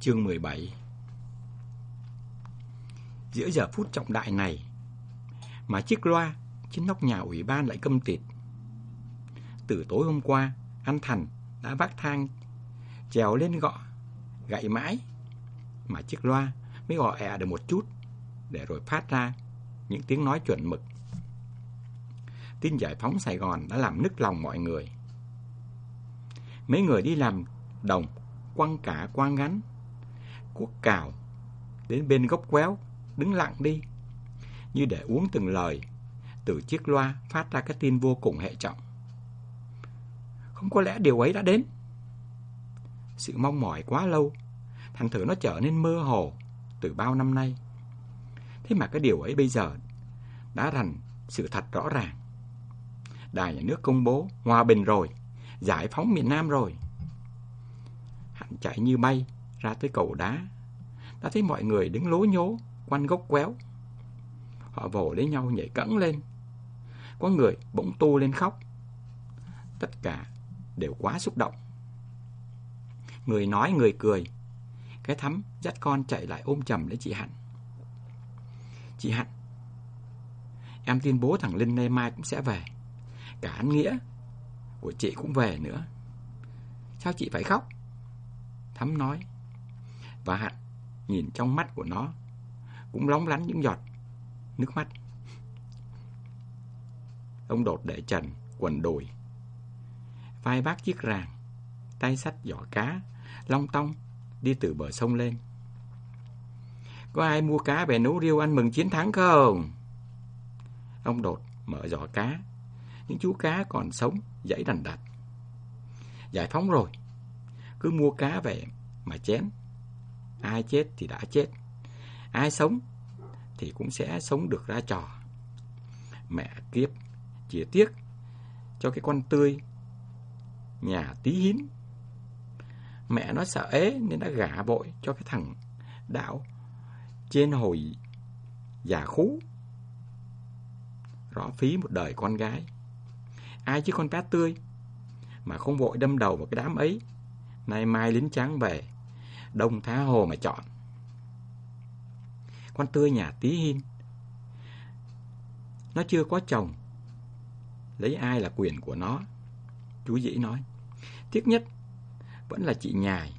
Chương 17 Giữa giờ phút trọng đại này, Mà chiếc loa trên nóc nhà ủy ban lại câm tịt. Từ tối hôm qua, Anh Thành đã vác thang, Trèo lên gọ Gậy mãi, Mà chiếc loa mới gọ ẹ được một chút, Để rồi phát ra Những tiếng nói chuẩn mực. Tin giải phóng Sài Gòn đã làm nức lòng mọi người. Mấy người đi làm đồng, Quăng cả quang ngắn của cào. Đến bên gốc quéo, Đứng lặng đi. Như để uống từng lời, Từ chiếc loa phát ra cái tin vô cùng hệ trọng. Không có lẽ điều ấy đã đến. Sự mong mỏi quá lâu, Thành thử nó trở nên mơ hồ Từ bao năm nay. Thế mà cái điều ấy bây giờ Đã thành sự thật rõ ràng. Đài nhà nước công bố Hòa bình rồi, Giải phóng miền Nam rồi. Hắn chạy như bay ra tới cầu đá. Đã thấy mọi người đứng lố nhố Quanh gốc quéo. Họ vồ lấy nhau nhảy cẫng lên. Có người bỗng tu lên khóc. Tất cả đều quá xúc động. Người nói người cười. Cái thắm dắt con chạy lại ôm chầm lấy chị Hạnh. Chị Hạnh, Em tin bố thằng Linh nay mai cũng sẽ về. Cả anh Nghĩa Của chị cũng về nữa. Sao chị phải khóc? Thắm nói. Và Hạnh nhìn trong mắt của nó Cũng lóng lánh những giọt Nước mắt. Ông đột để trần Quần đùi, Vai bác chiếc ràng, Tay sắt giỏ cá, Long tong Đi từ bờ sông lên. Có ai mua cá về nấu riêu ăn mừng chiến thắng không? Ông đột mở giỏ cá, Những chú cá còn sống Dãy đành đặt Giải phóng rồi, Cứ mua cá về mà chén. Ai chết thì đã chết. Ai sống Thì cũng sẽ sống được ra trò. Mẹ kiếp Chỉ tiếc Cho cái con tươi, Nhà tí hín. Mẹ nó sợ ế Nên đã gả bội cho cái thằng Đạo Trên hồi Già khú. Rõ phí một đời con gái. Ai chứ con bé tươi Mà không vội đâm đầu vào cái đám ấy. Nay mai lính trắng về. Đông Tha Hồ mà chọn. Con tươi nhà tí hin Nó chưa có chồng. Lấy ai là quyền của nó? Chú Dĩ nói. Tiếc nhất Vẫn là chị nhài.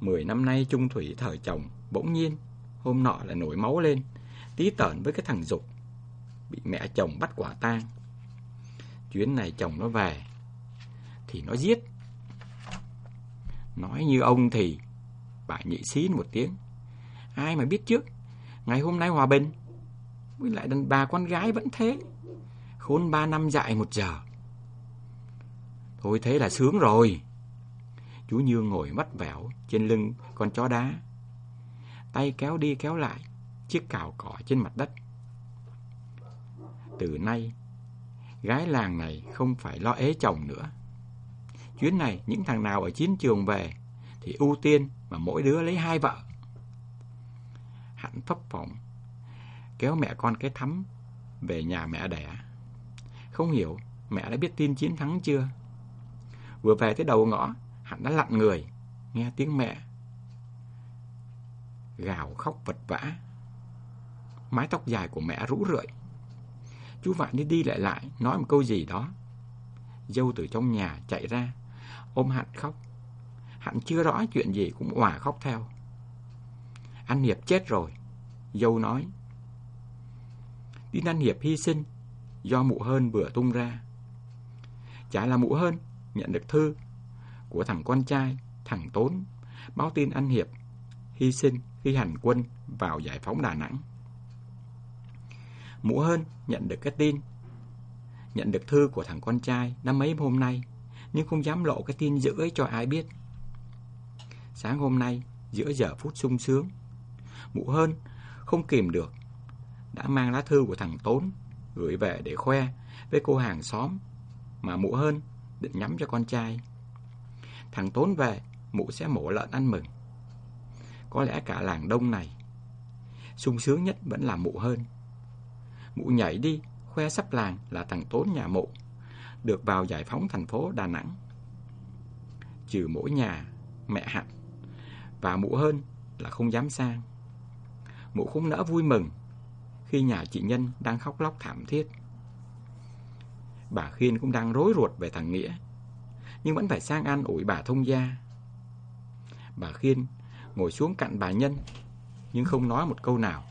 Mười năm nay Trung Thủy thở chồng, Bỗng nhiên Hôm nọ lại nổi máu lên. Tí tởn với cái thằng Dục, Bị mẹ chồng bắt quả tang. Chuyến này chồng nó về Thì nó giết. Nói như ông thì Bà nhị xín một tiếng. Ai mà biết trước, Ngày hôm nay hòa bình. Với lại đàn bà con gái vẫn thế. Khốn ba năm dạy một giờ. Thôi thế là sướng rồi. Chú Nhương ngồi mắt vẻo Trên lưng con chó đá. Tay kéo đi kéo lại Chiếc cào cỏ trên mặt đất. Từ nay, Gái làng này không phải lo ế chồng nữa. Chuyến này những thằng nào ở chiến trường về Thì ưu tiên mà mỗi đứa lấy hai vợ. Hạnh phấp phỏng Kéo mẹ con cái thắm Về nhà mẹ đẻ. Không hiểu mẹ đã biết tin chiến thắng chưa. Vừa về tới đầu ngõ, Hạnh đã lặn người, Nghe tiếng mẹ Gào khóc vật vã. Mái tóc dài của mẹ rũ rượi. Chú Vạn đi đi lại lại, Nói một câu gì đó. Dâu từ trong nhà chạy ra ôm Hạnh khóc. Hạnh chưa rõ chuyện gì cũng òa khóc theo. Anh Hiệp chết rồi. Dâu nói. Tin anh Hiệp hy sinh do mụ hơn vừa tung ra. Chả là mụ hơn nhận được thư của thằng con trai, thằng Tốn, báo tin anh Hiệp hy sinh khi hành quân vào giải phóng Đà Nẵng. Mụ hơn nhận được cái tin, nhận được thư của thằng con trai năm mấy hôm nay nhưng không dám lộ cái tin dữ ấy cho ai biết. Sáng hôm nay, giữa giờ phút sung sướng, mụ hơn không kìm được, đã mang lá thư của thằng Tốn gửi về để khoe với cô hàng xóm mà mụ hơn định nhắm cho con trai. Thằng Tốn về, mụ sẽ mổ lợn ăn mừng. Có lẽ cả làng đông này, sung sướng nhất vẫn là mụ hơn. Mụ nhảy đi, khoe sắp làng là thằng Tốn nhà mụ được vào giải phóng thành phố Đà Nẵng. Trừ mỗi nhà, mẹ Hạnh Và mụ hơn là không dám sang. Mụ không nỡ vui mừng khi nhà chị Nhân đang khóc lóc thảm thiết. Bà Khiên cũng đang rối ruột về thằng Nghĩa, nhưng vẫn phải sang an ủi bà thông gia. Bà Khiên ngồi xuống cạnh bà Nhân, nhưng không nói một câu nào.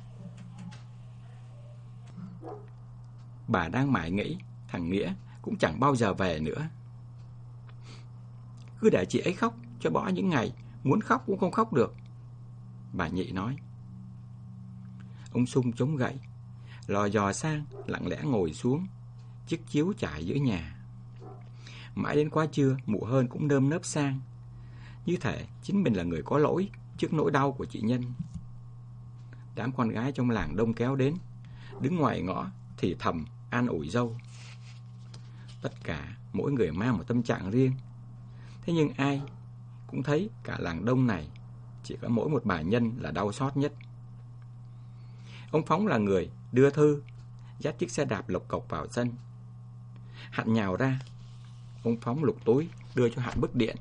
Bà đang mải nghĩ thằng Nghĩa cũng chẳng bao giờ về nữa. Cứ để chị ấy khóc cho bỏ những ngày muốn khóc cũng không khóc được. Bà Nhị nói. Ông Sung chống gậy, lò dò sang, lặng lẽ ngồi xuống, chiếc chiếu trải giữa nhà. Mãi đến quá trưa, mụ hơn cũng nơm nớp sang. Như thể chính mình là người có lỗi trước nỗi đau của chị Nhân. Đám con gái trong làng đông kéo đến, đứng ngoài ngõ thì thầm an ủi dâu. Tất cả mỗi người mang một tâm trạng riêng. Thế nhưng ai cũng thấy cả làng đông này chỉ có mỗi một bà Nhân là đau xót nhất. Ông Phóng là người đưa thư, dắt chiếc xe đạp lộc cộc vào sân. Hạn nhào ra, ông Phóng lục túi đưa cho Hạn bức điện.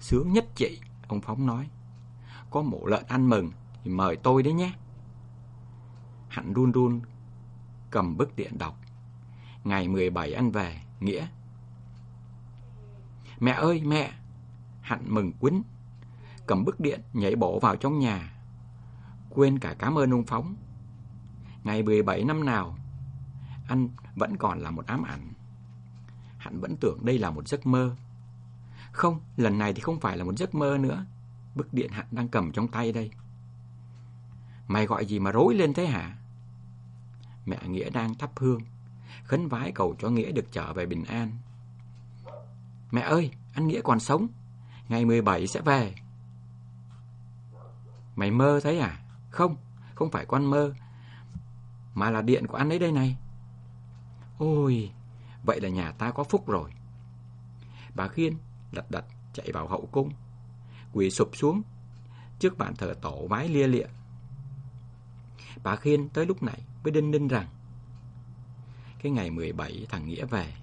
Sướng nhất chị, ông Phóng nói. Có mổ lợn ăn mừng thì mời tôi đấy nhé. Hạn run run cầm bức điện đọc. Ngày 17 ăn về, Nghĩa. Mẹ ơi, mẹ! Hạnh mừng quýnh, cầm bức điện nhảy bổ vào trong nhà. Quên cả cảm ơn ông Phóng. Ngày 17 năm nào, anh vẫn còn là một ám ảnh. Hạnh vẫn tưởng đây là một giấc mơ. Không, lần này thì không phải là một giấc mơ nữa. Bức điện Hạnh đang cầm trong tay đây. Mày gọi gì mà rối lên thế hả? Mẹ Nghĩa đang thắp hương, khấn vái cầu cho Nghĩa được trở về bình an. Mẹ ơi, anh Nghĩa còn sống, ngày 17 sẽ về. Mày mơ thấy à? Không, không phải con mơ, mà là điện của anh ấy đây này. Ôi, vậy là nhà ta có phúc rồi. Bà Khiên lật đật chạy vào hậu cung, quỳ sụp xuống trước bàn thờ tổ vái lia lịa. Bà Khiên tới lúc này mới đinh ninh rằng cái ngày 17 thằng Nghĩa về,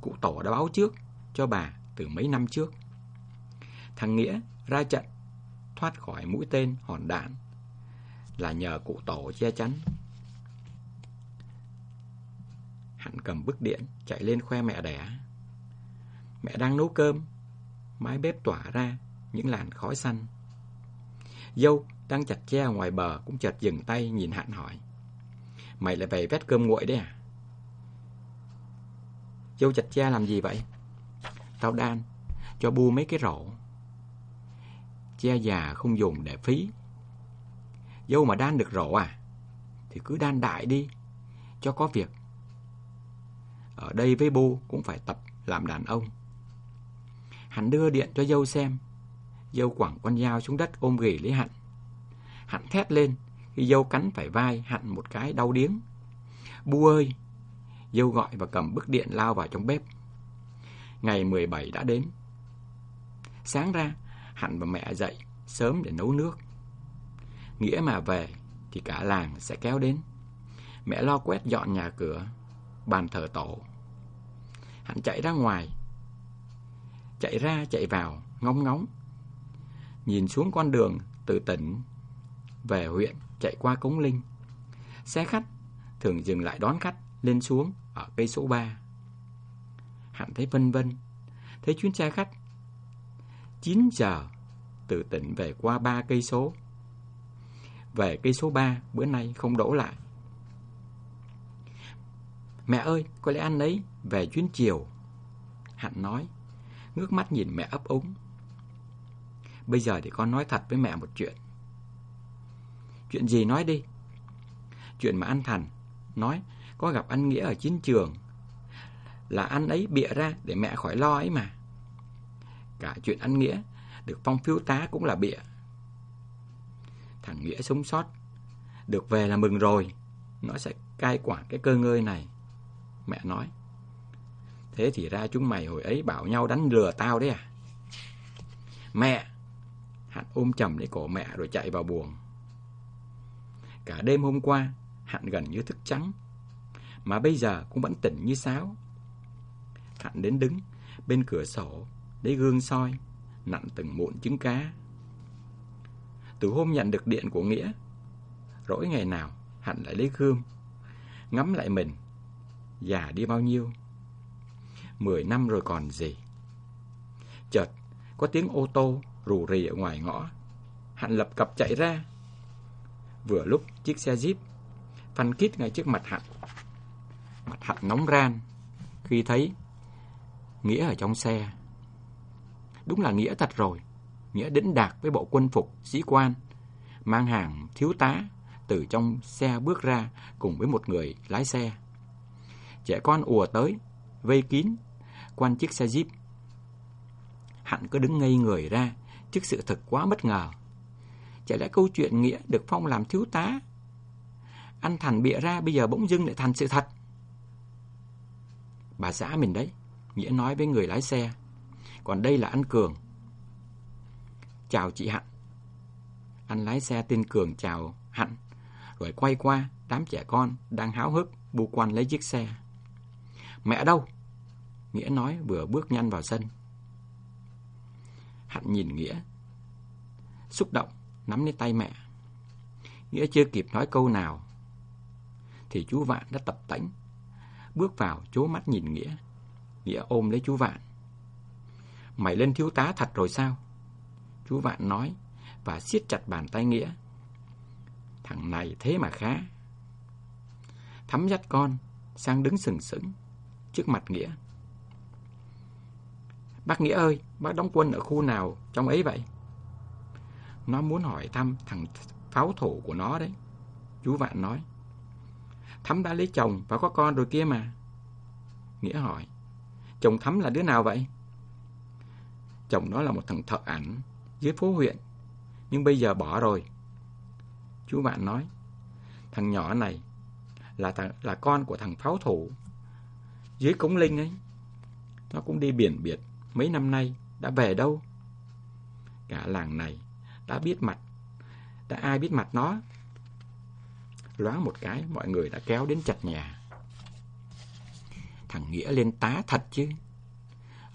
cụ tổ đã báo trước cho bà từ mấy năm trước. Thằng Nghĩa ra trận thoát khỏi mũi tên hòn đạn là nhờ cụ tổ che chắn. Hạnh cầm bức điện chạy lên khoe mẹ đẻ. Mẹ đang nấu cơm, mái bếp tỏa ra những làn khói xanh. Dâu đang chặt tre ngoài bờ cũng chợt dừng tay nhìn Hạnh hỏi. Mày lại về vét cơm nguội đấy à? Dâu chặt cha làm gì vậy? Tao đan, cho bu mấy cái rổ. Che già không dùng để phí. Dâu mà đan được rổ à? Thì cứ đan đại đi, cho có việc. Ở đây với bu cũng phải tập làm đàn ông. Hắn đưa điện cho dâu xem. Dâu quẳng con dao xuống đất ôm ghì lấy Hạnh. Hạnh thét lên khi dâu cắn phải vai Hạnh một cái đau điếng. Bu ơi! Dâu gọi và cầm bức điện lao vào trong bếp. Ngày 17 đã đến. Sáng ra, Hạnh và mẹ dậy sớm để nấu nước. Nghĩa mà về thì cả làng sẽ kéo đến. Mẹ lo quét dọn nhà cửa, bàn thờ tổ. Hạnh chạy ra ngoài. Chạy ra chạy vào, ngóng ngóng. Nhìn xuống con đường từ tỉnh về huyện chạy qua Cống Linh. Xe khách thường dừng lại đón khách lên xuống ở cây số 3. Hạnh thấy vân vân, thấy chuyến xe khách 9 giờ từ tỉnh về qua ba cây số. Về cây số 3 bữa nay không đổ lại. Mẹ ơi, có lẽ anh ấy về chuyến chiều. Hạnh nói, ngước mắt nhìn mẹ ấp úng. Bây giờ thì con nói thật với mẹ một chuyện. Chuyện gì nói đi? Chuyện mà anh Thành nói có gặp anh Nghĩa ở chiến trường là anh ấy bịa ra để mẹ khỏi lo ấy mà. Cả chuyện anh Nghĩa được phong phiếu tá cũng là bịa. Thằng Nghĩa sống sót, được về là mừng rồi, nó sẽ cai quản cái cơ ngơi này. Mẹ nói. Thế thì ra chúng mày hồi ấy bảo nhau đánh lừa tao đấy à? Mẹ! Hạnh ôm chầm lấy cổ mẹ rồi chạy vào buồng. Cả đêm hôm qua, Hạnh gần như thức trắng, mà bây giờ cũng vẫn tỉnh như sáo. Hạnh đến đứng bên cửa sổ, lấy gương soi, nặn từng mụn trứng cá. Từ hôm nhận được điện của Nghĩa, rỗi ngày nào hạnh lại lấy gương, ngắm lại mình, già đi bao nhiêu. Mười năm rồi còn gì. Chợt, có tiếng ô tô rù rì ở ngoài ngõ. Hạnh lập cập chạy ra. Vừa lúc chiếc xe Jeep phanh kít ngay trước mặt Hạnh. Mặt Hạnh nóng ran khi thấy Nghĩa ở trong xe. Đúng là Nghĩa thật rồi. Nghĩa đĩnh đạc với bộ quân phục sĩ quan, mang hàng thiếu tá từ trong xe bước ra cùng với một người lái xe. Trẻ con ùa tới, vây kín, quan chiếc xe Jeep. Hạnh cứ đứng ngây người ra trước sự thật quá bất ngờ. Chả lẽ câu chuyện Nghĩa được phong làm thiếu tá? Anh Thành bịa ra bây giờ bỗng dưng lại thành sự thật. Bà xã mình đấy, Nghĩa nói với người lái xe. Còn đây là anh Cường. Chào chị Hạnh. Anh lái xe tên Cường chào Hạnh, rồi quay qua đám trẻ con đang háo hức bu quanh lấy chiếc xe. Mẹ đâu? Nghĩa nói vừa bước nhanh vào sân. Hạnh nhìn Nghĩa. Xúc động, nắm lấy tay mẹ. Nghĩa chưa kịp nói câu nào. Thì chú Vạn đã tập tễnh bước vào chố mắt nhìn Nghĩa. Nghĩa ôm lấy chú Vạn. Mày lên thiếu tá thật rồi sao? Chú Vạn nói và siết chặt bàn tay Nghĩa. Thằng này thế mà khá. Thắm dắt con sang đứng sừng sững trước mặt Nghĩa. Bác Nghĩa ơi, bác đóng quân ở khu nào trong ấy vậy? Nó muốn hỏi thăm thằng pháo thủ của nó đấy. Chú Vạn nói. Thắm đã lấy chồng và có con rồi kia mà. Nghĩa hỏi. Chồng Thắm là đứa nào vậy? Chồng nó là một thằng thợ ảnh dưới phố huyện. Nhưng bây giờ bỏ rồi. Chú bạn nói. Thằng nhỏ này là thằng, là con của thằng pháo thủ dưới cống linh ấy. Nó cũng đi biển biệt mấy năm nay đã về đâu? Cả làng này đã biết mặt, đã ai biết mặt nó? Loáng một cái, mọi người đã kéo đến chặt nhà. Thằng Nghĩa lên tá thật chứ.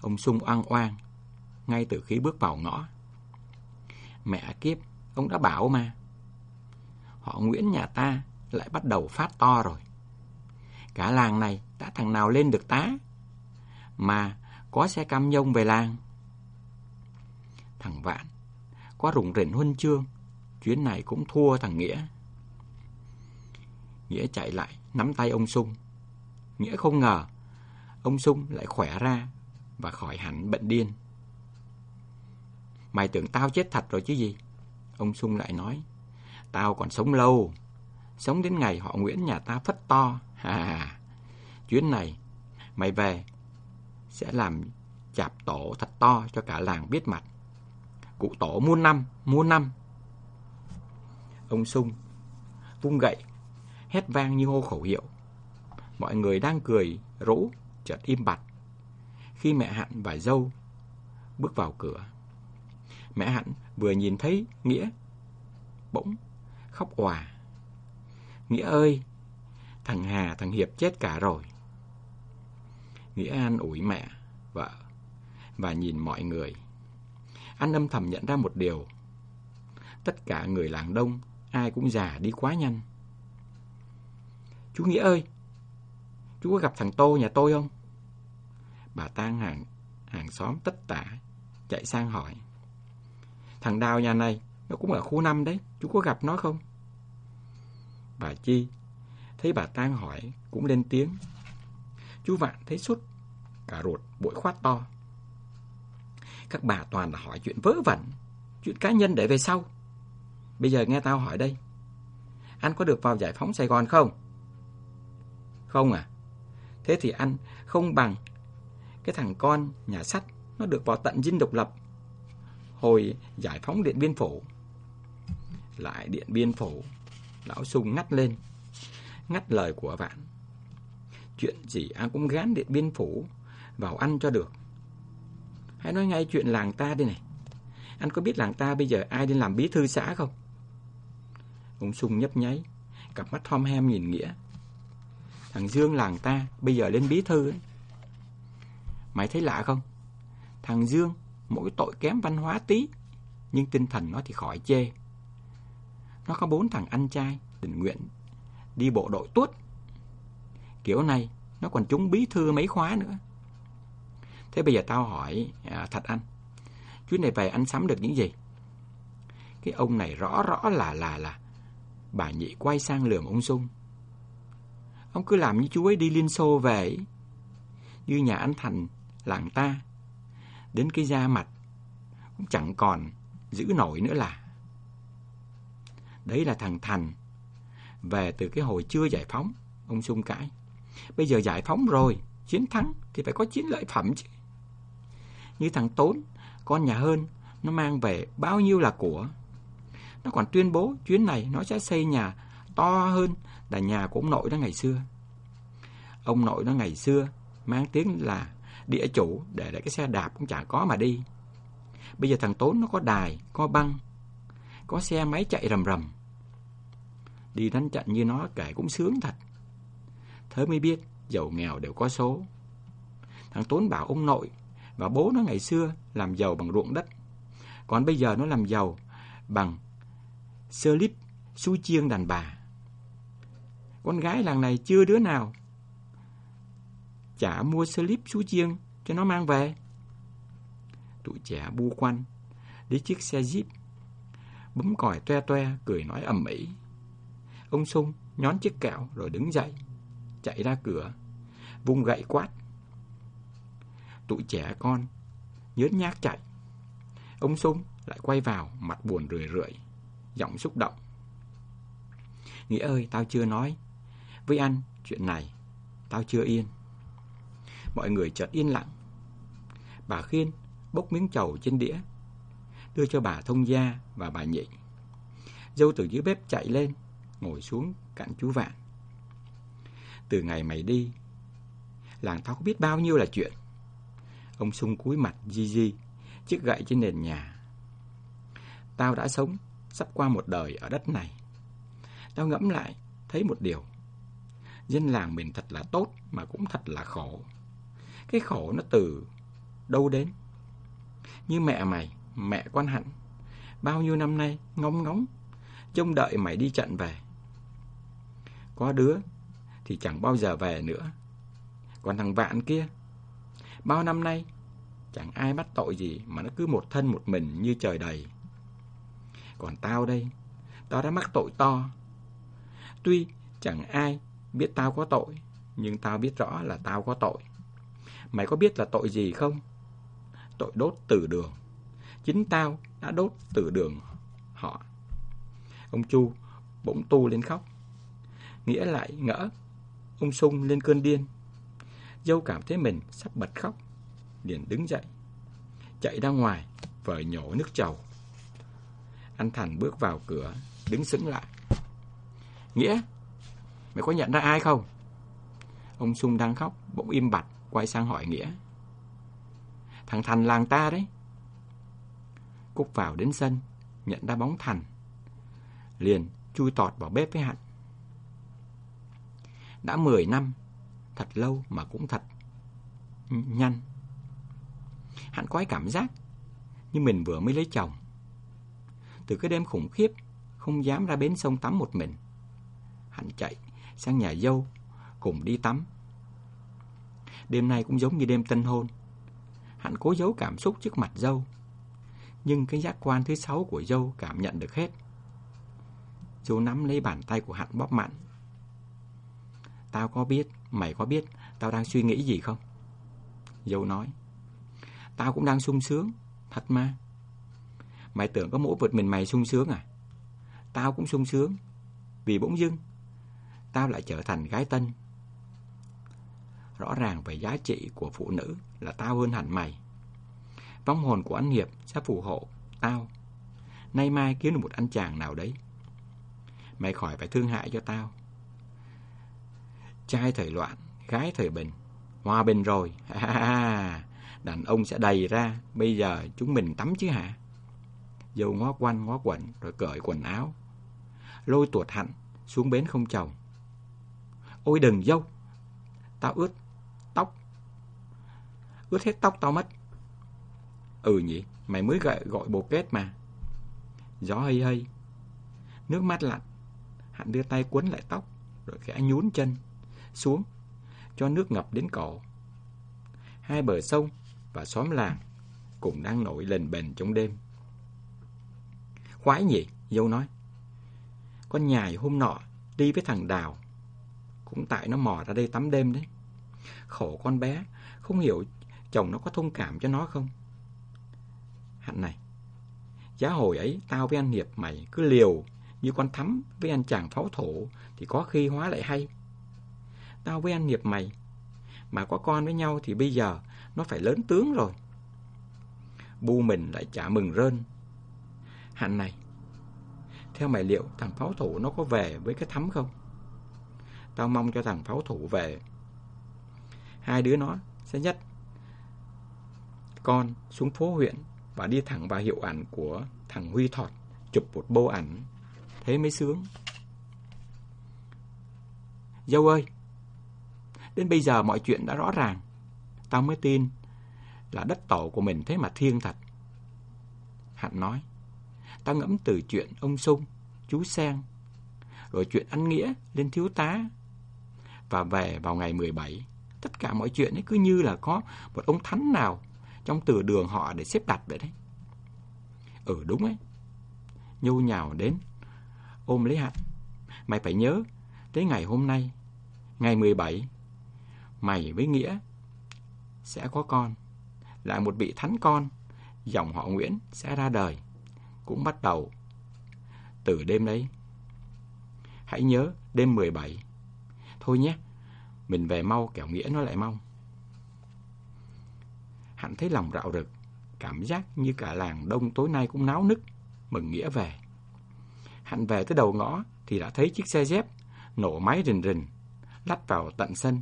Ông sung oan oan, ngay từ khi bước vào ngõ. Mẹ kiếp, ông đã bảo mà. Họ Nguyễn nhà ta lại bắt đầu phát to rồi. Cả làng này đã thằng nào lên được tá. Mà có xe cam nhông về làng. Thằng Vạn có rủng rỉnh huân chương, chuyến này cũng thua thằng Nghĩa. Nghĩa chạy lại, nắm tay ông Sung. Nghĩa không ngờ, ông Sung lại khỏe ra và khỏi hẳn bệnh điên. Mày tưởng tao chết thật rồi chứ gì? Ông Sung lại nói, tao còn sống lâu, sống đến ngày họ Nguyễn nhà ta phất to. Ha, chuyến này mày về sẽ làm chạp tổ thật to cho cả làng biết mặt. Cụ tổ muôn năm, muôn năm. Ông Sung vung gậy, hét vang như hô khẩu hiệu. Mọi người đang cười, rũ, chợt im bặt. Khi mẹ Hạnh và dâu bước vào cửa. Mẹ Hạnh vừa nhìn thấy Nghĩa, bỗng khóc òa. Nghĩa ơi, thằng Hà, thằng Hiệp chết cả rồi. Nghĩa an ủi mẹ, vợ và nhìn mọi người. Anh âm thầm nhận ra một điều. Tất cả người làng đông, ai cũng già đi quá nhanh. Chú Nghĩa ơi, chú có gặp thằng Tô nhà tôi không? Bà tang hàng, hàng xóm tất tả, chạy sang hỏi. Thằng Đào nhà này, nó cũng ở khu 5 đấy, chú có gặp nó không? Bà Chi, thấy bà tang hỏi, cũng lên tiếng. Chú Vạn thấy sút cả ruột bội khoát to. Các bà toàn là hỏi chuyện vớ vẩn, chuyện cá nhân để về sau. Bây giờ nghe tao hỏi đây. Anh có được vào giải phóng Sài Gòn không? Không à? Thế thì anh không bằng cái thằng con nhà sắt nó được vào tận dinh độc lập hồi giải phóng Điện Biên Phủ. Lại Điện Biên Phủ, lão sung ngắt lên, ngắt lời của vạn. Chuyện gì anh cũng gán Điện Biên Phủ vào ăn cho được. Hãy nói ngay chuyện làng ta đi này. Anh có biết làng ta bây giờ ai đi làm bí thư xã không? Ông Sung nhấp nháy, cặp mắt thom hem nhìn Nghĩa. Thằng Dương làng ta bây giờ lên bí thư ấy. Mày thấy lạ không? Thằng Dương mỗi tội kém văn hóa tí, nhưng tinh thần nó thì khỏi chê. nó có bốn thằng anh trai tình nguyện đi bộ đội tuốt. Kiểu này nó còn trúng bí thư mấy khóa nữa. Thế bây giờ tao hỏi à, thật anh, chuyến này về anh sắm được những gì? Cái ông này rõ rõ là là là bà nhị quay sang lườm ông Sung. Ông cứ làm như chú ấy đi Liên Xô về. Như nhà anh Thành làng ta. Đến cái da mặt cũng chẳng còn giữ nổi nữa là. Đấy là thằng Thành về từ cái hồi chưa giải phóng, ông Sung cãi. Bây giờ giải phóng rồi, chiến thắng thì phải có chiến lợi phẩm chứ. Như thằng Tốn, con nhà hơn, nó mang về bao nhiêu là của. Nó còn tuyên bố chuyến này nó sẽ xây nhà to hơn là nhà của ông nội đó ngày xưa. Ông nội nó ngày xưa mang tiếng là địa chủ để lại cái xe đạp cũng chả có mà đi. Bây giờ thằng Tốn nó có đài, có băng, có xe máy chạy rầm rầm. Đi đánh trận như nó kể cũng sướng thật. Thế mới biết giàu nghèo đều có số. Thằng Tốn bảo ông nội và bố nó ngày xưa làm giàu bằng ruộng đất. Còn bây giờ nó làm giàu bằng sơ lít su chiêng đàn bà. Con gái làng này chưa đứa nào chả mua slip chú chiêng cho nó mang về. Tụi trẻ bu quanh, lấy chiếc xe jeep, bấm còi toe toe, cười nói ầm ĩ. Ông Sung nhón chiếc kẹo rồi đứng dậy, chạy ra cửa, vung gậy quát. Tụi trẻ con nhớn nhác chạy. Ông Sung lại quay vào, mặt buồn rười rượi, giọng xúc động. Nghĩa ơi, tao chưa nói với anh chuyện này, tao chưa yên. Mọi người chợt yên lặng. Bà Khiên bốc miếng chầu trên đĩa, đưa cho bà Thông Gia và bà Nhị. Dâu từ dưới bếp chạy lên, ngồi xuống cạnh chú Vạn. Từ ngày mày đi, làng tao có biết bao nhiêu là chuyện. Ông sung cúi mặt di di, chiếc gậy trên nền nhà. Tao đã sống sắp qua một đời ở đất này. Tao ngẫm lại, thấy một điều. Dân làng mình thật là tốt mà cũng thật là khổ. Cái khổ nó từ đâu đến? Như mẹ mày, mẹ con hạnh, bao nhiêu năm nay ngóng ngóng, trông đợi mày đi trận về. Có đứa thì chẳng bao giờ về nữa. Còn thằng Vạn kia, bao năm nay chẳng ai bắt tội gì mà nó cứ một thân một mình như trời đầy. Còn tao đây, tao đã mắc tội to. Tuy chẳng ai biết tao có tội, nhưng tao biết rõ là tao có tội. Mày có biết là tội gì không? Tội đốt tử đường. Chính tao đã đốt tử đường họ. Ông Chu bỗng tu lên khóc. Nghĩa lại ngỡ. Ông Sung lên cơn điên. Dâu cảm thấy mình sắp bật khóc. Liền đứng dậy. Chạy ra ngoài, vợ nhổ nước trầu. Anh Thành bước vào cửa, đứng sững lại. Nghĩa, mày có nhận ra ai không? Ông Sung đang khóc, bỗng im bặt, quay sang hỏi Nghĩa. Thằng Thành làng ta đấy. Cúc vào đến sân, nhận ra bóng Thành. Liền chui tọt vào bếp với Hạnh. Đã 10 năm, thật lâu mà cũng thật nhanh. Hạnh có cảm giác như mình vừa mới lấy chồng. Từ cái đêm khủng khiếp, không dám ra bến sông tắm một mình. Hạnh chạy sang nhà dâu, cùng đi tắm. Đêm nay cũng giống như đêm tân hôn. Hạnh cố giấu cảm xúc trước mặt dâu. Nhưng cái giác quan thứ sáu của dâu cảm nhận được hết. Dâu nắm lấy bàn tay của Hạnh bóp mạnh. Tao có biết, mày có biết tao đang suy nghĩ gì không? Dâu nói. Tao cũng đang sung sướng, thật mà. Mày tưởng có mỗi vượt mình mày sung sướng à? Tao cũng sung sướng. Vì bỗng dưng, tao lại trở thành gái tân. Rõ ràng về giá trị của phụ nữ là tao hơn hẳn mày. Vong hồn của anh Hiệp sẽ phù hộ tao. Nay mai kiếm được một anh chàng nào đấy. Mày khỏi phải thương hại cho tao. Trai thời loạn, gái thời bình. Hòa bình rồi. Đàn ông sẽ đầy ra. Bây giờ chúng mình tắm chứ hả? Dâu ngó quanh ngó quẩn rồi cởi quần áo. Lôi tuột hạnh xuống bến không chồng. Ôi đừng dâu. Tao ướt tóc. Ướt hết tóc tao mất. Ừ nhỉ, mày mới gọi, gọi bồ kết mà. Gió hơi hơi. Nước mắt lặn, hạn đưa tay cuốn lại tóc, rồi khẽ nhún chân, xuống, cho nước ngập đến cổ. Hai bờ sông và xóm làng cũng đang nổi lên bền trong đêm. Khoái nhỉ, dâu nói. Con nhài hôm nọ đi với thằng Đào. Cũng tại nó mò ra đây tắm đêm đấy. Khổ con bé, không hiểu chồng nó có thông cảm cho nó không. Hạnh này, giá hồi ấy tao với anh Hiệp mày cứ liều như con thắm với anh chàng pháo thổ thì có khi hóa lại hay. Tao với anh Hiệp mày mà có con với nhau thì bây giờ nó phải lớn tướng rồi. Bu mình lại chả mừng rơn. Hạnh này, theo mày liệu thằng pháo thủ nó có về với cái thắm không? Tao mong cho thằng pháo thủ về. Hai đứa nó sẽ dắt con xuống phố huyện và đi thẳng vào hiệu ảnh của thằng Huy Thọt chụp một bô ảnh. Thế mới sướng. Dâu ơi! Đến bây giờ mọi chuyện đã rõ ràng. Tao mới tin là đất tổ của mình thế mà thiêng thật. Hạnh nói, tao ngẫm từ chuyện ông Sung, chú Sen, rồi chuyện ăn nghĩa lên thiếu tá, và về vào ngày 17. Tất cả mọi chuyện ấy cứ như là có một ông thánh nào trong từ đường họ để xếp đặt vậy đấy. Ừ đúng ấy. Nhu nhào đến, ôm lấy Hạnh. Mày phải nhớ, tới ngày hôm nay, ngày 17, mày với Nghĩa sẽ có con lại một vị thánh con, dòng họ Nguyễn sẽ ra đời, cũng bắt đầu từ đêm đấy. Hãy nhớ đêm 17. Thôi nhé, mình về mau kẻo nghĩa nó lại mong. Hạnh thấy lòng rạo rực, cảm giác như cả làng đông tối nay cũng náo nức, mừng nghĩa về. Hạnh về tới đầu ngõ thì đã thấy chiếc xe dép nổ máy rình rình, lách vào tận sân.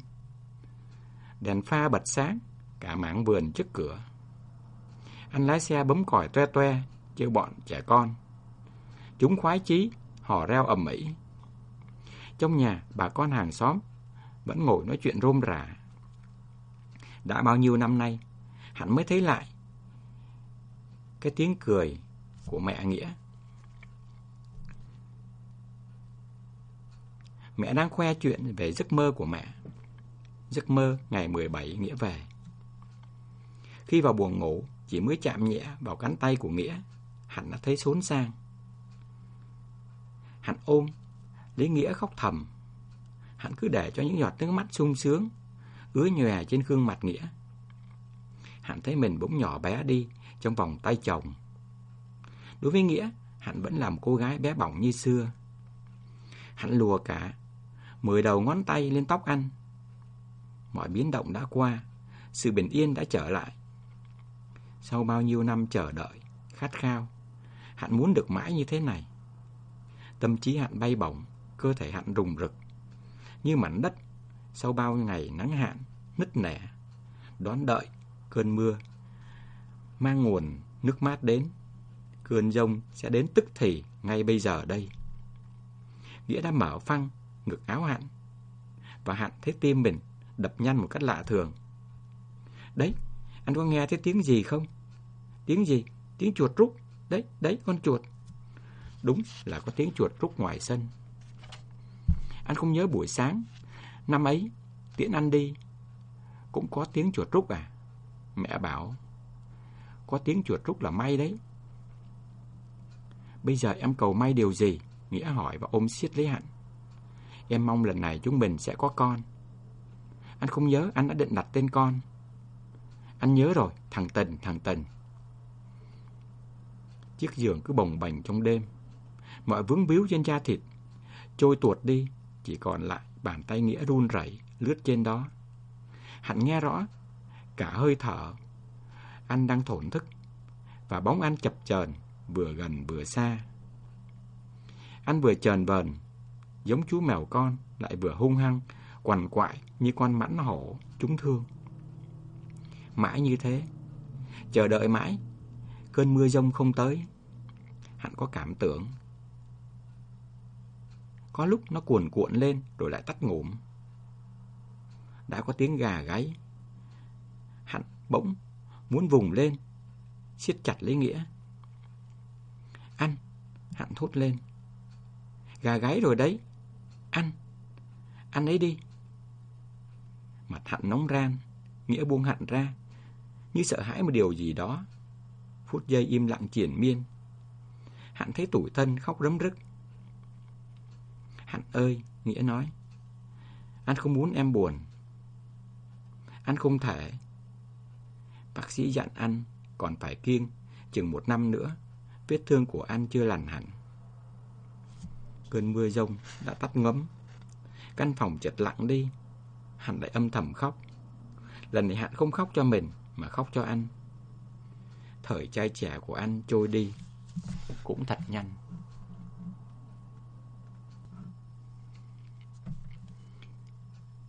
Đèn pha bật sáng, cả mảng vườn trước cửa. Anh lái xe bấm còi toe toe, kêu bọn trẻ con. Chúng khoái chí, hò reo ầm ĩ. Trong nhà, bà con hàng xóm vẫn ngồi nói chuyện rôm rả. Đã bao nhiêu năm nay, hắn mới thấy lại cái tiếng cười của mẹ Nghĩa. Mẹ đang khoe chuyện về giấc mơ của mẹ. Giấc mơ ngày 17 Nghĩa về. Khi vào buồng ngủ, chỉ mới chạm nhẹ vào cánh tay của Nghĩa, Hạnh đã thấy xốn sang. Hạnh ôm, lý Nghĩa khóc thầm. Hạnh cứ để cho những giọt nước mắt sung sướng, ứa nhòe trên gương mặt Nghĩa. Hạnh thấy mình bỗng nhỏ bé đi trong vòng tay chồng. Đối với Nghĩa, Hạnh vẫn là một cô gái bé bỏng như xưa. Hạnh lùa cả, mười đầu ngón tay lên tóc anh. Mọi biến động đã qua, sự bình yên đã trở lại. Sau bao nhiêu năm chờ đợi, khát khao, Hạnh muốn được mãi như thế này. Tâm trí Hạnh bay bổng, cơ thể Hạnh rùng rực. Như mảnh đất, sau bao ngày nắng hạn, nứt nẻ, đón đợi cơn mưa. Mang nguồn nước mát đến, cơn rông sẽ đến tức thì ngay bây giờ đây. Nghĩa đã mở phăng ngực áo Hạnh, và Hạnh thấy tim mình đập nhanh một cách lạ thường. Đấy, anh có nghe thấy tiếng gì không? Tiếng gì? Tiếng chuột rút. Đấy, đấy, con chuột. Đúng là có tiếng chuột rút ngoài sân. Anh không nhớ buổi sáng, năm ấy, tiễn anh đi, cũng có tiếng chuột rút à? Mẹ bảo, có tiếng chuột rút là may đấy. Bây giờ em cầu may điều gì? Nghĩa hỏi và ôm siết lấy Hạnh. Em mong lần này chúng mình sẽ có con. Anh không nhớ anh đã định đặt tên con. Anh nhớ rồi, thằng Tình, thằng Tình. Chiếc giường cứ bồng bềnh trong đêm. Mọi vướng víu trên da thịt trôi tuột đi, chỉ còn lại bàn tay nghĩa run rẩy lướt trên đó. Hạnh nghe rõ cả hơi thở anh đang thổn thức và bóng anh chập chờn vừa gần vừa xa. Anh vừa chờn vờn giống chú mèo con lại vừa hung hăng quằn quại như con mãnh hổ chúng thương. Mãi như thế, chờ đợi mãi Cơn mưa rông không tới Hắn có cảm tưởng có lúc nó cuồn cuộn lên Rồi lại tắt ngủm Đã có tiếng gà gáy Hắn bỗng Muốn vùng lên siết chặt lấy Nghĩa ăn Hắn thốt lên Gà gáy rồi đấy. Ăn, ăn ấy đi. Mặt hắn nóng ran, Nghĩa buông hắn ra, như sợ hãi một điều gì đó. Phút giây im lặng triển miên. Hắn thấy tủi thân khóc rấm rức. Ơi, Nghĩa nói. Anh không muốn em buồn. Anh không thể. Bác sĩ dặn anh còn phải kiêng chừng một năm nữa. Vết thương của anh chưa lành hẳn. Cơn mưa rông đã tắt ngấm. Căn phòng chợt lặng đi. Hạnh lại âm thầm khóc. Lần này Hạnh không khóc cho mình mà khóc cho anh. Thời trai trẻ của anh trôi đi cũng thật nhanh.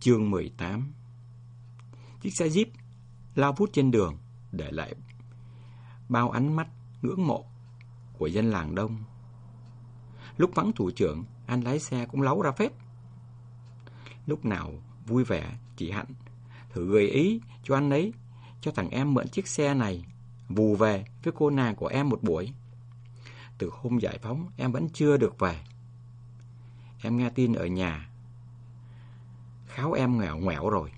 Chương 18 Chiếc xe Jeep lao vút trên đường để lại bao ánh mắt ngưỡng mộ của dân làng đông. Lúc vắng thủ trưởng, anh lái xe cũng láu ra phép Lúc nào vui vẻ, chị Hạnh thử gợi ý cho anh ấy cho thằng em mượn chiếc xe này vù về với cô nàng của em một buổi. Từ hôm giải phóng em vẫn chưa được về. Em nghe tin ở nhà kháo em nghèo ngoẻo rồi.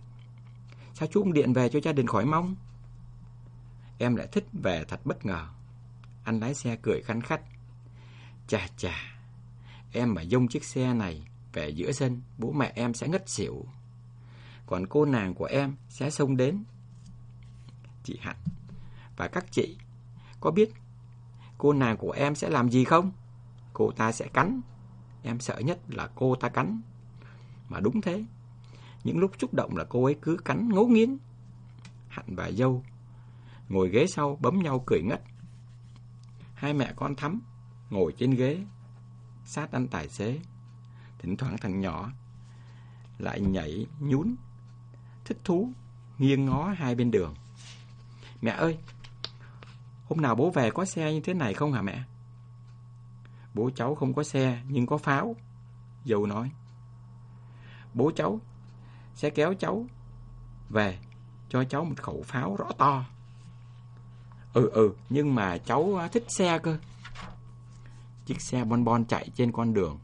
Sao chú không điện về cho gia đình khỏi mong? Em lại thích về thật bất ngờ. Anh lái xe cười khanh khách. Chà chà, em mà dông chiếc xe này về giữa sân, bố mẹ em sẽ ngất xỉu. Còn cô nàng của em sẽ xông đến. Chị Hạnh và các chị có biết cô nàng của em sẽ làm gì không? Cô ta sẽ cắn. Em sợ nhất là cô ta cắn. Mà đúng thế. Những lúc xúc động là cô ấy cứ cắn ngấu nghiến. Hạnh và dâu ngồi ghế sau bấm nhau cười ngất. Hai mẹ con thắm ngồi trên ghế sát anh tài xế. Thỉnh thoảng thằng nhỏ lại nhảy nhún thích thú nghiêng ngó hai bên đường. Mẹ ơi, hôm nào bố về có xe như thế này không hả mẹ? Bố cháu không có xe nhưng có pháo. Dâu nói. Bố cháu sẽ kéo cháu về cho cháu một khẩu pháo rõ to. Ừ ừ, nhưng mà cháu à, thích xe cơ. Chiếc xe bon bon chạy trên con đường.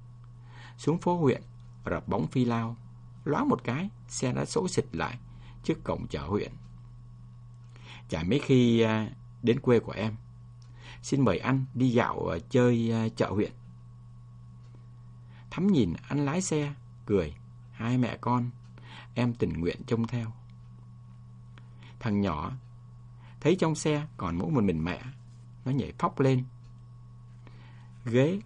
Xuống phố huyện, rập bóng phi lao. Loáng một cái, xe đã sổ xịt lại trước cổng chợ huyện. Chả mấy khi à, đến quê của em. Xin mời anh đi dạo à, chơi chợ huyện. Thắm nhìn anh lái xe, cười. Hai mẹ con, em tình nguyện trông theo. Thằng nhỏ thấy trong xe còn mỗi một mình mẹ, nó nhảy phóc lên. Ghế,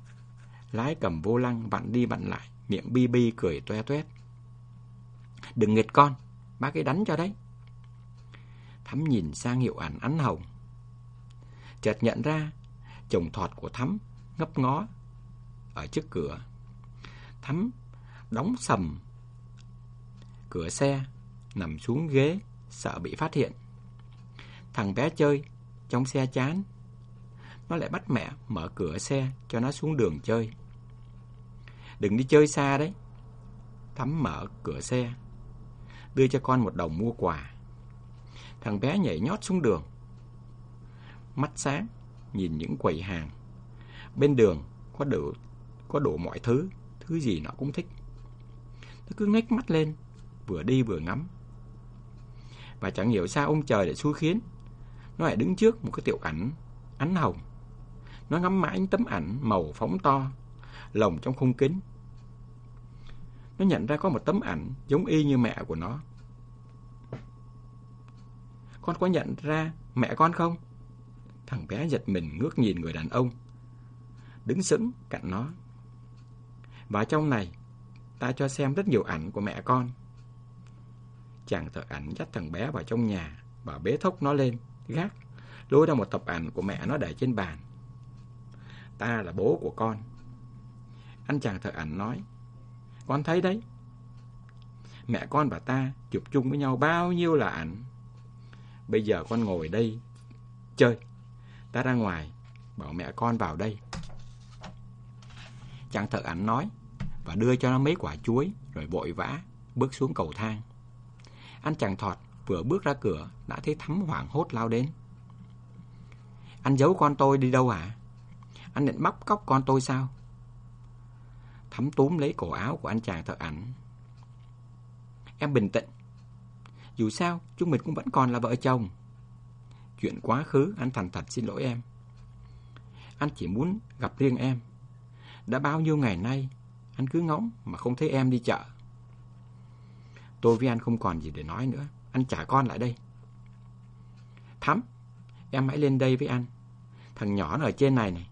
lái cầm vô lăng vặn đi vặn lại, miệng bi bi cười toe toét. Đừng nghịch con, bác ấy đánh cho đấy. Thắm nhìn sang hiệu ảnh ánh hồng. Chợt nhận ra, chồng thọt của Thắm ngấp ngó ở trước cửa. Thắm đóng sầm cửa xe, nằm xuống ghế, sợ bị phát hiện. Thằng bé chơi, trong xe chán. Nó lại bắt mẹ mở cửa xe cho nó xuống đường chơi. Đừng đi chơi xa đấy. Thắm mở cửa xe, đưa cho con một đồng mua quà. Thằng bé nhảy nhót xuống đường. Mắt sáng, nhìn những quầy hàng. Bên đường có đủ, có đủ mọi thứ, thứ gì nó cũng thích. Nó cứ ngách mắt lên, vừa đi vừa ngắm. Và chẳng hiểu sao ông trời lại xui khiến. Nó lại đứng trước một cái tiểu ảnh, ánh hồng. Nó ngắm mãi tấm ảnh màu phóng to, lồng trong khung kính. Nó nhận ra có một tấm ảnh giống y như mẹ của nó. Con có nhận ra mẹ con không? Thằng bé giật mình ngước nhìn người đàn ông. Đứng sững cạnh nó. Và trong này, ta cho xem rất nhiều ảnh của mẹ con. Chàng thợ ảnh dắt thằng bé vào trong nhà và bế thốc nó lên, gác, lôi ra một tập ảnh của mẹ nó để trên bàn. Ta là bố của con. Anh chàng thợ ảnh nói, con thấy đấy. Mẹ con và ta chụp chung với nhau bao nhiêu là ảnh. Bây giờ con ngồi đây chơi. Ta ra ngoài, bảo mẹ con vào đây. Chàng thợ ảnh nói và đưa cho nó mấy quả chuối rồi vội vã bước xuống cầu thang. Anh chàng thọt vừa bước ra cửa đã thấy thắm hoảng hốt lao đến. Anh giấu con tôi đi đâu hả? Anh định móc cóc con tôi sao? Thắm túm lấy cổ áo của anh chàng thợ ảnh. Em bình tĩnh. Dù sao, chúng mình cũng vẫn còn là vợ chồng. Chuyện quá khứ, anh thành thật xin lỗi em. Anh chỉ muốn gặp riêng em. Đã bao nhiêu ngày nay, anh cứ ngóng mà không thấy em đi chợ. Tôi với anh không còn gì để nói nữa. Anh trả con lại đây. Thắm, em hãy lên đây với anh. Thằng nhỏ nó ở trên này này.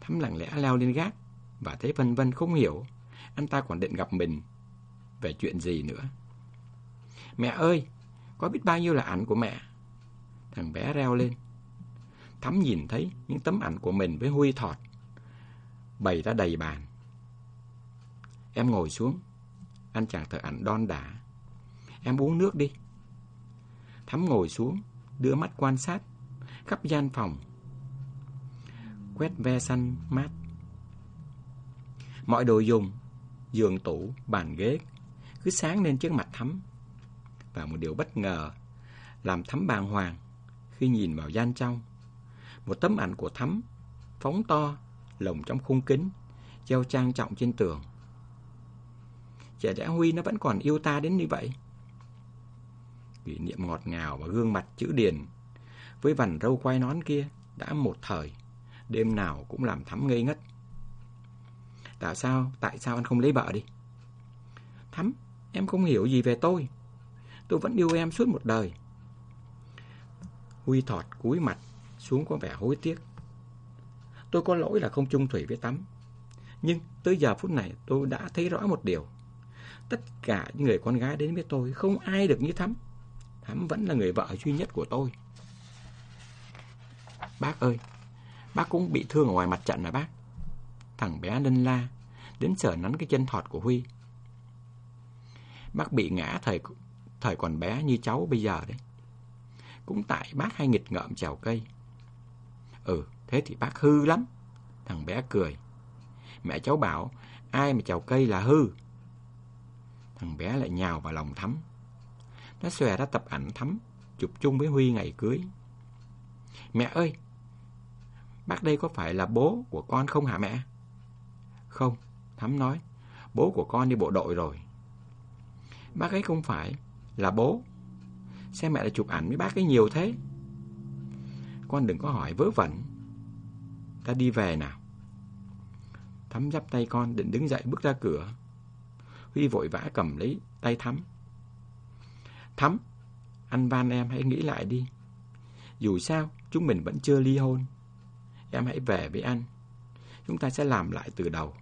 Thắm lặng lẽ leo lên gác và thấy vân vân không hiểu anh ta còn định gặp mình về chuyện gì nữa. Mẹ ơi, có biết bao nhiêu là ảnh của mẹ? Thằng bé reo lên. Thắm nhìn thấy những tấm ảnh của mình với Huy thọt bày ra đầy bàn. Em ngồi xuống. Anh chàng thợ ảnh đon đả. Em uống nước đi. Thắm ngồi xuống, đưa mắt quan sát khắp gian phòng. Quét ve xanh mát. Mọi đồ dùng, giường tủ, bàn ghế cứ sáng lên trước mặt Thắm. Và một điều bất ngờ làm Thắm bàng hoàng khi nhìn vào gian trong. Một tấm ảnh của Thắm phóng to lồng trong khung kính, treo trang trọng trên tường chả trẻ Huy nó vẫn còn yêu ta đến như vậy. Kỷ niệm ngọt ngào và gương mặt chữ điền với vằn râu quai nón kia đã một thời, đêm nào cũng làm Thắm ngây ngất. Tại sao, tại sao anh không lấy vợ đi? Thắm, em không hiểu gì về tôi. Tôi vẫn yêu em suốt một đời. Huy thọt cúi mặt xuống có vẻ hối tiếc. Tôi có lỗi là không chung thủy với Tắm. Nhưng tới giờ phút này tôi đã thấy rõ một điều. Tất cả những người con gái đến với tôi không ai được như Thắm. Thắm vẫn là người vợ duy nhất của tôi. Bác ơi, bác cũng bị thương ở ngoài mặt trận mà bác. Thằng bé lân la, đến sờ nắn cái chân thọt của Huy. Bác bị ngã thời thời còn bé như cháu bây giờ đấy. Cũng tại bác hay nghịch ngợm trèo cây. Ừ, thế thì bác hư lắm. Thằng bé cười. Mẹ cháu bảo, ai mà trèo cây là hư. Thằng bé lại nhào vào lòng Thắm. Nó xòe ra tập ảnh Thắm, chụp chung với Huy ngày cưới. Mẹ ơi, bác đây có phải là bố của con không hả mẹ? Không, Thắm nói, bố của con đi bộ đội rồi. Bác ấy không phải là bố. Xem mẹ đã chụp ảnh với bác ấy nhiều thế. Con đừng có hỏi vớ vẩn. Ta đi về nào. Thắm dắp tay con định đứng dậy bước ra cửa. Huy vội vã cầm lấy tay Thắm. Thắm, anh van em hãy nghĩ lại đi. Dù sao, chúng mình vẫn chưa ly hôn. Em hãy về với anh. Chúng ta sẽ làm lại từ đầu.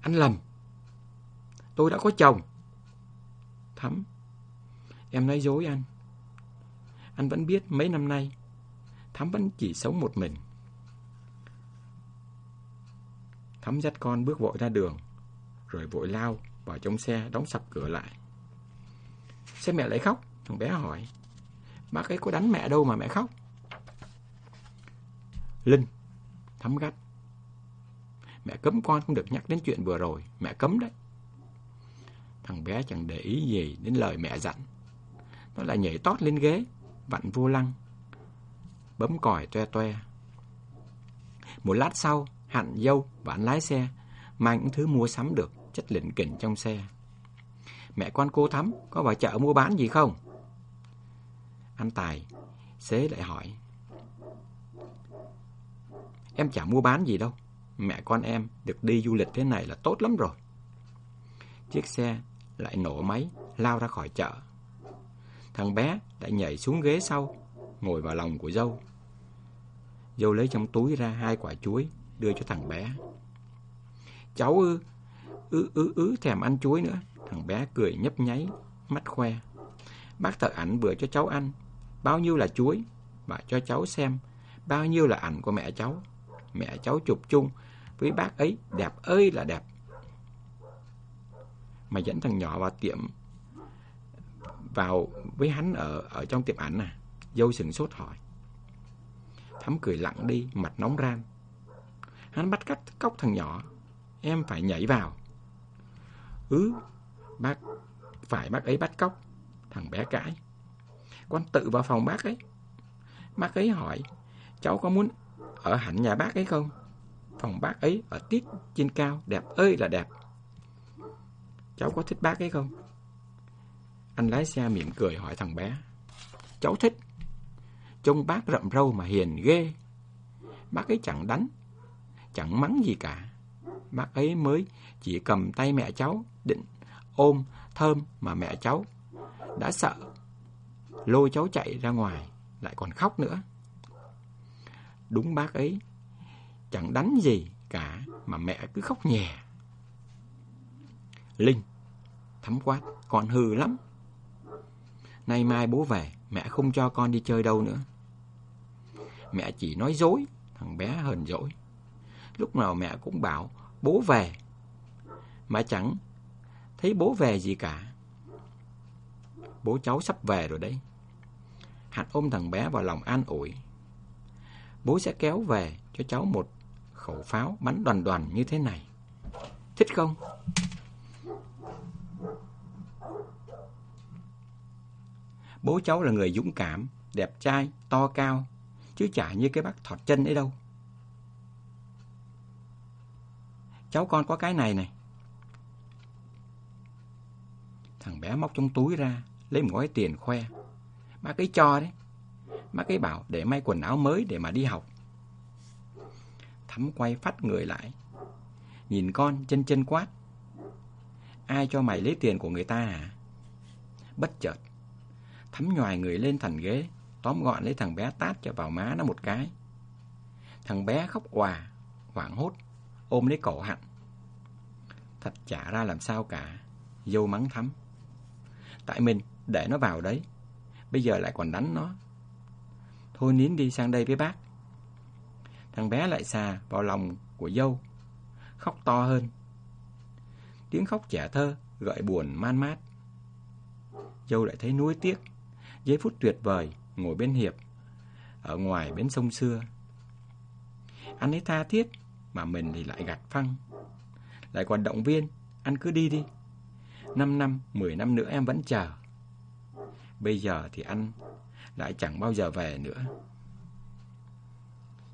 Anh lầm. Tôi đã có chồng. Thắm, em nói dối anh. Anh vẫn biết mấy năm nay, Thắm vẫn chỉ sống một mình. Thắm dắt con bước vội ra đường, rồi vội lao vào trong xe đóng sập cửa lại. Xem mẹ lại khóc, thằng bé hỏi. Bác ấy có đánh mẹ đâu mà mẹ khóc? Linh, thấm gắt. Mẹ cấm con không được nhắc đến chuyện vừa rồi, mẹ cấm đấy. Thằng bé chẳng để ý gì đến lời mẹ dặn. Nó lại nhảy tót lên ghế, vặn vô lăng, bấm còi toe toe. Một lát sau, Hạnh dâu và anh lái xe mang những thứ mua sắm được chất lỉnh kỉnh trong xe. Mẹ con cô Thắm có vào chợ mua bán gì không? Anh Tài xế lại hỏi. Em chả mua bán gì đâu. Mẹ con em được đi du lịch thế này là tốt lắm rồi. Chiếc xe lại nổ máy, lao ra khỏi chợ. Thằng bé lại nhảy xuống ghế sau, ngồi vào lòng của dâu. Dâu lấy trong túi ra hai quả chuối, đưa cho thằng bé. Cháu ư, ứ ứ ứ thèm ăn chuối nữa. Thằng bé cười nhấp nháy, mắt khoe. Bác thợ ảnh vừa cho cháu ăn, bao nhiêu là chuối, và cho cháu xem bao nhiêu là ảnh của mẹ cháu. Mẹ cháu chụp chung với bác ấy đẹp ơi là đẹp. Mà dẫn thằng nhỏ vào tiệm vào với hắn ở ở trong tiệm ảnh à? Dâu sừng sốt hỏi. Thắm cười lặng đi, mặt nóng ran. Hắn bắt cắt cóc thằng nhỏ. Em phải nhảy vào. Ừ, bác, phải bác ấy bắt cóc. Thằng bé cãi. Con tự vào phòng bác ấy. Bác ấy hỏi, cháu có muốn ở hẳn nhà bác ấy không? Phòng bác ấy ở tít trên cao, đẹp ơi là đẹp. Cháu có thích bác ấy không? Anh lái xe mỉm cười hỏi thằng bé. Cháu thích. Trông bác rậm râu mà hiền ghê. Bác ấy chẳng đánh, chẳng mắng gì cả. Bác ấy mới chỉ cầm tay mẹ cháu, định ôm thơm mà mẹ cháu đã sợ. Lôi cháu chạy ra ngoài, lại còn khóc nữa. Đúng bác ấy, chẳng đánh gì cả mà mẹ cứ khóc nhè. Linh, thấm quát, con hư lắm. Nay mai bố về, mẹ không cho con đi chơi đâu nữa. Mẹ chỉ nói dối, thằng bé hờn dỗi. Lúc nào mẹ cũng bảo bố về, mà chẳng thấy bố về gì cả. Bố cháu sắp về rồi đấy. Hạnh ôm thằng bé vào lòng an ủi. Bố sẽ kéo về cho cháu một khẩu pháo bắn đoàn đoàn như thế này. Thích không? Bố cháu là người dũng cảm, đẹp trai, to cao, chứ chả như cái bác thọt chân ấy đâu. Cháu con có cái này này. Thằng bé móc trong túi ra, lấy một gói tiền khoe. Bác ấy cho đấy. Bác ấy bảo để may quần áo mới để mà đi học. Thắm quay phát người lại. Nhìn con chân chân quát. Ai cho mày lấy tiền của người ta hả? Bất chợt. Thắm nhòi người lên thành ghế, tóm gọn lấy thằng bé tát cho vào má nó một cái. Thằng bé khóc òa, hoảng hốt, ôm lấy cổ hạnh. Thật chả ra làm sao cả, dâu mắng thắm. Tại mình để nó vào đấy, bây giờ lại còn đánh nó. Thôi nín đi sang đây với bác. Thằng bé lại xà vào lòng của dâu, khóc to hơn. Tiếng khóc trẻ thơ gợi buồn man mát. Dâu lại thấy nuối tiếc, giây phút tuyệt vời ngồi bên Hiệp, ở ngoài bến sông xưa. Anh ấy tha thiết, mà mình thì lại gạt phăng. Lại còn động viên, anh cứ đi đi. Năm năm, mười năm nữa em vẫn chờ. Bây giờ thì anh lại chẳng bao giờ về nữa.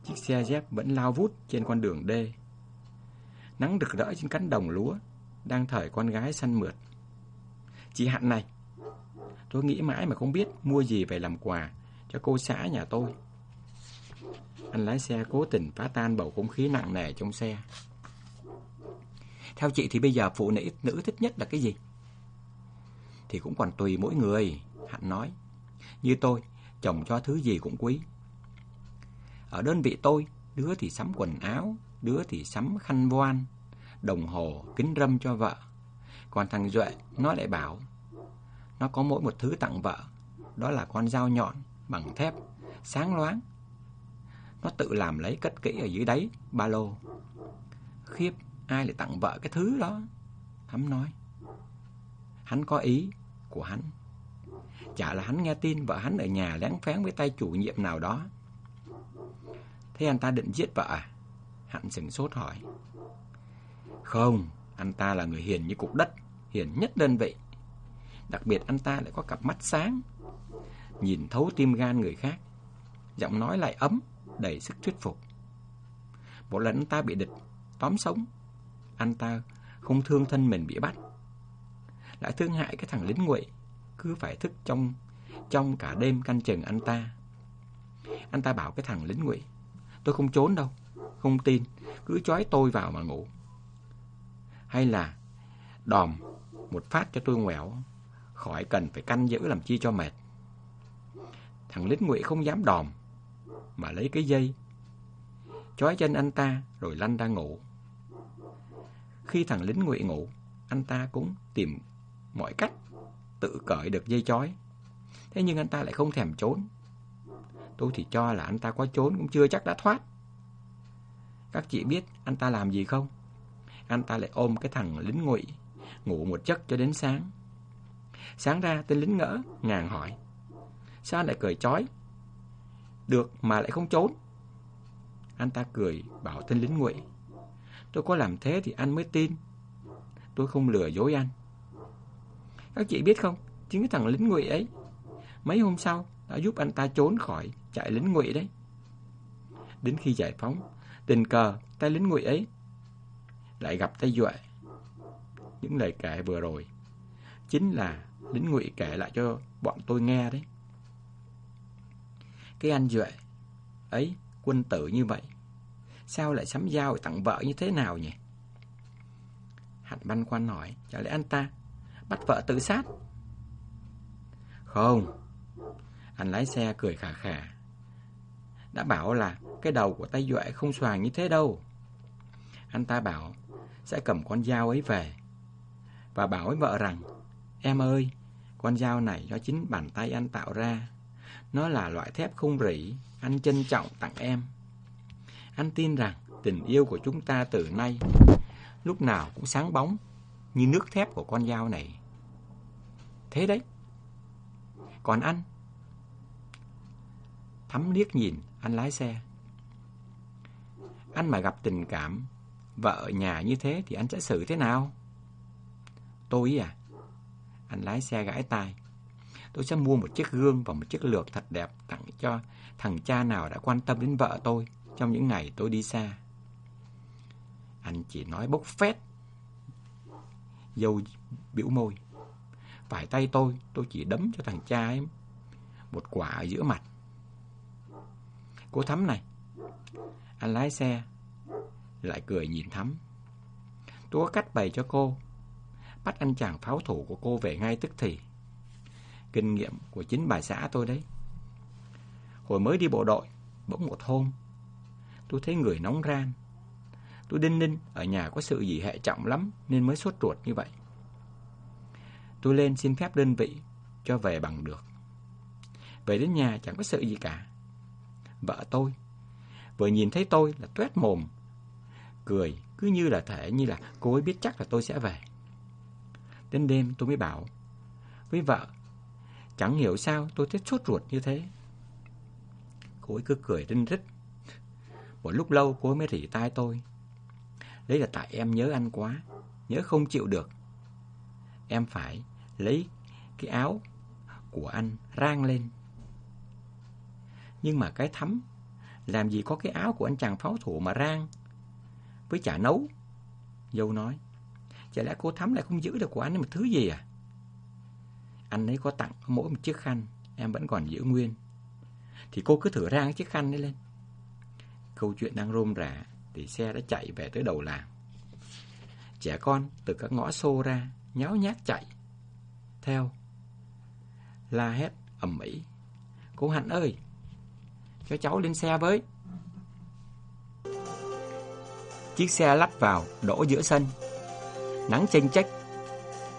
Chiếc xe dép vẫn lao vút trên con đường đê. Nắng rực rỡ trên cánh đồng lúa, đang thời con gái săn mượt. Chị Hạn này, tôi nghĩ mãi mà không biết mua gì về làm quà cho cô xã nhà tôi. Anh lái xe cố tình phá tan bầu không khí nặng nề trong xe. Theo chị thì bây giờ phụ nữ nữ thích nhất là cái gì? Thì cũng còn tùy mỗi người, Hạnh nói. Như tôi, chồng cho thứ gì cũng quý. Ở đơn vị tôi, đứa thì sắm quần áo, đứa thì sắm khăn voan, đồng hồ, kính râm cho vợ. Còn thằng Duệ, nó lại bảo, nó có mỗi một thứ tặng vợ, đó là con dao nhọn bằng thép, sáng loáng. Nó tự làm lấy cất kỹ ở dưới đáy ba lô. Khiếp, ai lại tặng vợ cái thứ đó? Thắm nói. Hắn có ý của hắn. Chả là hắn nghe tin vợ hắn ở nhà lén phén với tay chủ nhiệm nào đó. Thế anh ta định giết vợ à? Hạnh sừng sốt hỏi. Không, anh ta là người hiền như cục đất, hiền nhất đơn vị. Đặc biệt anh ta lại có cặp mắt sáng, nhìn thấu tim gan người khác. Giọng nói lại ấm, đầy sức thuyết phục. Một lần anh ta bị địch, tóm sống. Anh ta không thương thân mình bị bắt. Lại thương hại cái thằng lính ngụy, cứ phải thức trong trong cả đêm canh chừng anh ta. Anh ta bảo cái thằng lính ngụy, tôi không trốn đâu, không tin, cứ trói tôi vào mà ngủ. Hay là đòm một phát cho tôi ngoẻo, khỏi cần phải canh giữ làm chi cho mệt. Thằng lính ngụy không dám đòm, mà lấy cái dây, chói chân anh ta rồi lăn ra ngủ. Khi thằng lính ngụy ngủ, anh ta cũng tìm mọi cách tự cởi được dây chói. Thế nhưng anh ta lại không thèm trốn. Tôi thì cho là anh ta có trốn cũng chưa chắc đã thoát. Các chị biết anh ta làm gì không? Anh ta lại ôm cái thằng lính ngụy ngủ một giấc cho đến sáng. Sáng ra tên lính ngỡ, ngàng hỏi. Sao anh lại cởi chói? Được mà lại không trốn. Anh ta cười bảo tên lính ngụy. Tôi có làm thế thì anh mới tin. Tôi không lừa dối anh. Các chị biết không, chính cái thằng lính ngụy ấy, mấy hôm sau đã giúp anh ta trốn khỏi trại lính ngụy đấy. Đến khi giải phóng, Tình cờ, tay lính ngụy ấy lại gặp tay Duệ. Những lời kể vừa rồi chính là lính ngụy kể lại cho bọn tôi nghe đấy. Cái anh Duệ ấy, quân tử như vậy, sao lại sắm dao tặng vợ như thế nào nhỉ? Hạnh băn khoăn hỏi, chả lẽ anh ta bắt vợ tự sát? Không, anh lái xe cười khà khà. Đã bảo là cái đầu của tay Duệ không xoàng như thế đâu. Anh ta bảo sẽ cầm con dao ấy về. Và bảo với vợ rằng, em ơi, con dao này do chính bàn tay anh tạo ra. Nó là loại thép không rỉ, anh trân trọng tặng em. Anh tin rằng tình yêu của chúng ta từ nay lúc nào cũng sáng bóng như nước thép của con dao này. Thế đấy. Còn anh? Thắm liếc nhìn anh lái xe. Anh mà gặp tình cảm vợ ở nhà như thế thì anh sẽ xử thế nào? Tôi à? Anh lái xe gãi tai. Tôi sẽ mua một chiếc gương và một chiếc lược thật đẹp tặng cho thằng cha nào đã quan tâm đến vợ tôi trong những ngày tôi đi xa. Anh chỉ nói bốc phét. Dâu biểu môi. Phải tay tôi, tôi chỉ đấm cho thằng cha ấy một quả ở giữa mặt. Cô Thắm này, anh lái xe, lại cười nhìn Thắm. Tôi có cách bày cho cô, bắt anh chàng pháo thủ của cô về ngay tức thì. Kinh nghiệm của chính bà xã tôi đấy. Hồi mới đi bộ đội, bỗng một hôm, tôi thấy người nóng ran. Tôi đinh ninh ở nhà có sự gì hệ trọng lắm nên mới sốt ruột như vậy. Tôi lên xin phép đơn vị cho về bằng được. Về đến nhà chẳng có sự gì cả. Vợ tôi vừa nhìn thấy tôi là tuét mồm, cười cứ như là thể như là cô ấy biết chắc là tôi sẽ về. Đến đêm tôi mới bảo với vợ, chẳng hiểu sao tôi thấy sốt ruột như thế. Cô ấy cứ cười rinh rít. Một lúc lâu cô ấy mới rỉ tai tôi. Đấy là tại em nhớ anh quá, nhớ không chịu được. Em phải lấy cái áo của anh rang lên. Nhưng mà cái thắm, làm gì có cái áo của anh chàng pháo thủ mà rang với chả nấu. Dâu nói, chả lẽ cô thắm lại không giữ được của anh một thứ gì à? Anh ấy có tặng mỗi một chiếc khăn, em vẫn còn giữ nguyên. Thì cô cứ thử rang chiếc khăn ấy lên. Câu chuyện đang rôm rả, thì xe đã chạy về tới đầu làng. Trẻ con từ các ngõ xô ra, nháo nhác chạy. Theo, la hét ầm ĩ. Cô Hạnh ơi, cho cháu lên xe với. Chiếc xe lắp vào, đổ giữa sân. Nắng chênh chách,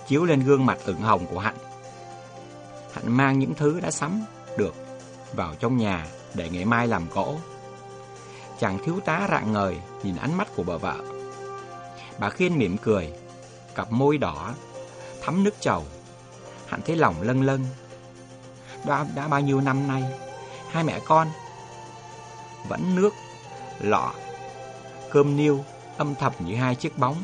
chiếu lên gương mặt ửng hồng của Hạnh. Hạnh mang những thứ đã sắm được vào trong nhà để ngày mai làm cỗ. Chàng thiếu tá rạng ngời nhìn ánh mắt của bà vợ. Bà Khiên mỉm cười, cặp môi đỏ, thấm nước trầu. Hạnh thấy lòng lân lân. Đã, đã bao nhiêu năm nay, hai mẹ con vẫn nước, lọ, cơm niêu, âm thầm như hai chiếc bóng.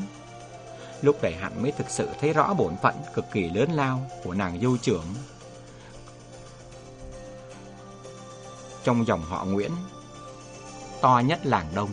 Lúc này Hạnh mới thực sự thấy rõ bổn phận cực kỳ lớn lao của nàng dâu trưởng. Trong dòng họ Nguyễn, to nhất làng Đông.